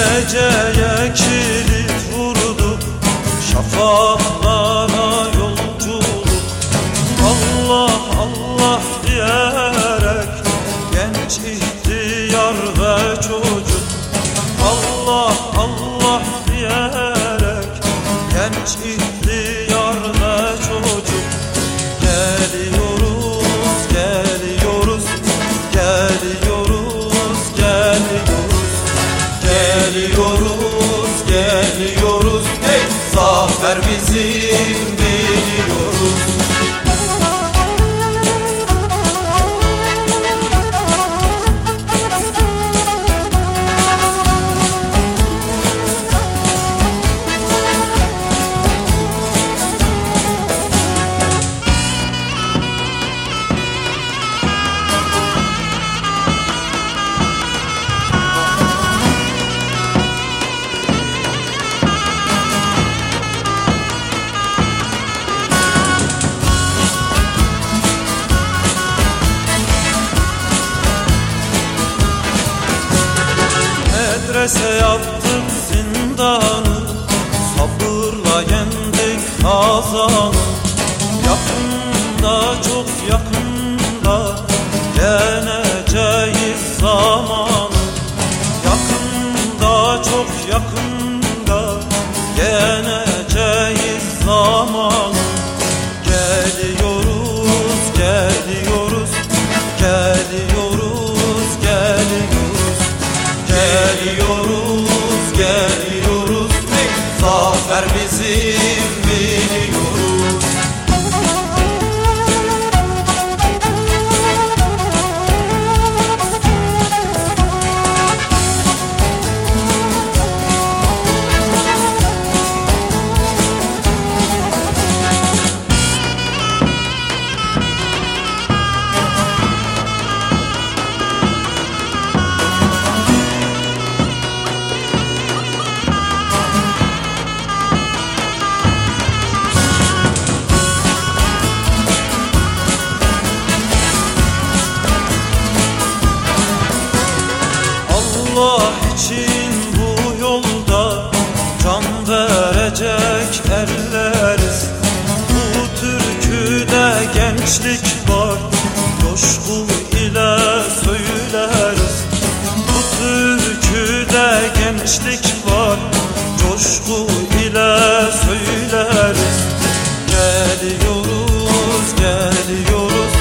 Geceye kilit vurdu. Şafaklara Geliyoruz, geliyoruz. Hey, zafer bizim Medrese yaptık zindanı Sabırla yendik kazanı. Yakında çok yakında Yeneceğiz zamanı. Yakında çok yakında gençlik var. Coşku ile söyleriz Bu türküde gençlik var. Coşku ile söyleriz Geliyoruz, geliyoruz,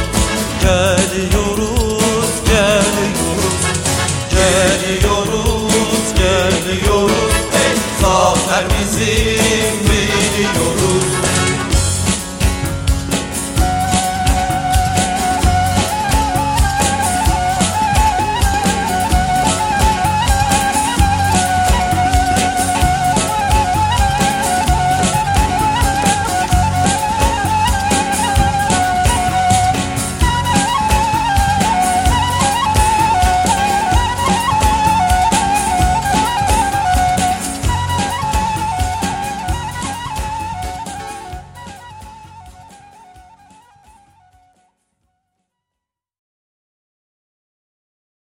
geliyoruz, geliyoruz. Geliyoruz, geliyoruz. Hey, zafer bizim biliyoruz